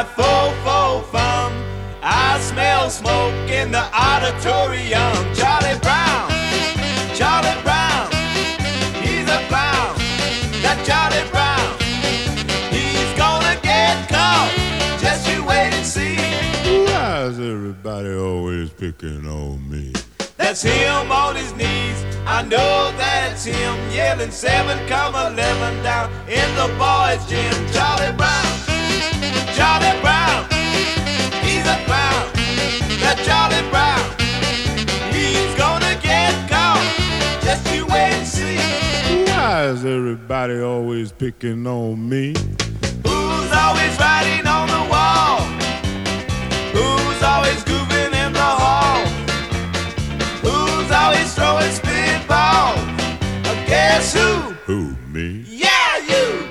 my fofo fum. I smell smoke in the auditorium. Charlie Brown, Charlie Brown, he's a clown. That Charlie Brown, he's gonna get caught. Just you wait and see. Why is everybody always picking on me? That's him on his knees. I know that's him yelling seven come eleven down in the boys' gym. Charlie Brown, everybody always picking on me? Who's always writing on the wall? Who's always goofing in the hall? Who's always throwing spitball? Uh, Guess who? Who, me? Yeah, you!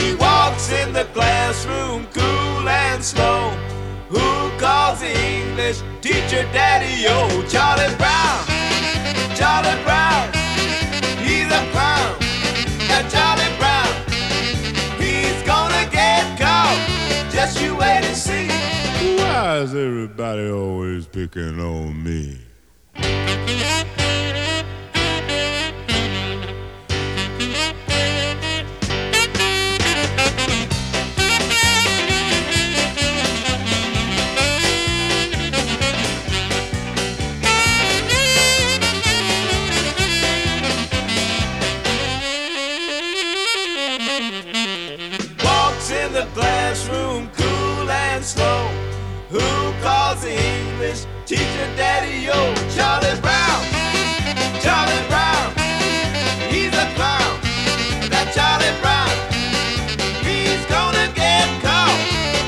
He walks in the classroom cool and slow. Who calls the English teacher daddy? Oh, Charlie Brown! Charlie Brown! Why is everybody always picking on me? Walks in the classroom cool and slow. Teacher daddy? Yo, Charlie Brown. Charlie Brown. He's a clown. That Charlie Brown. He's gonna get caught.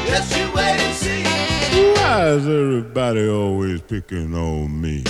Just you wait and see. Why is everybody always picking on me?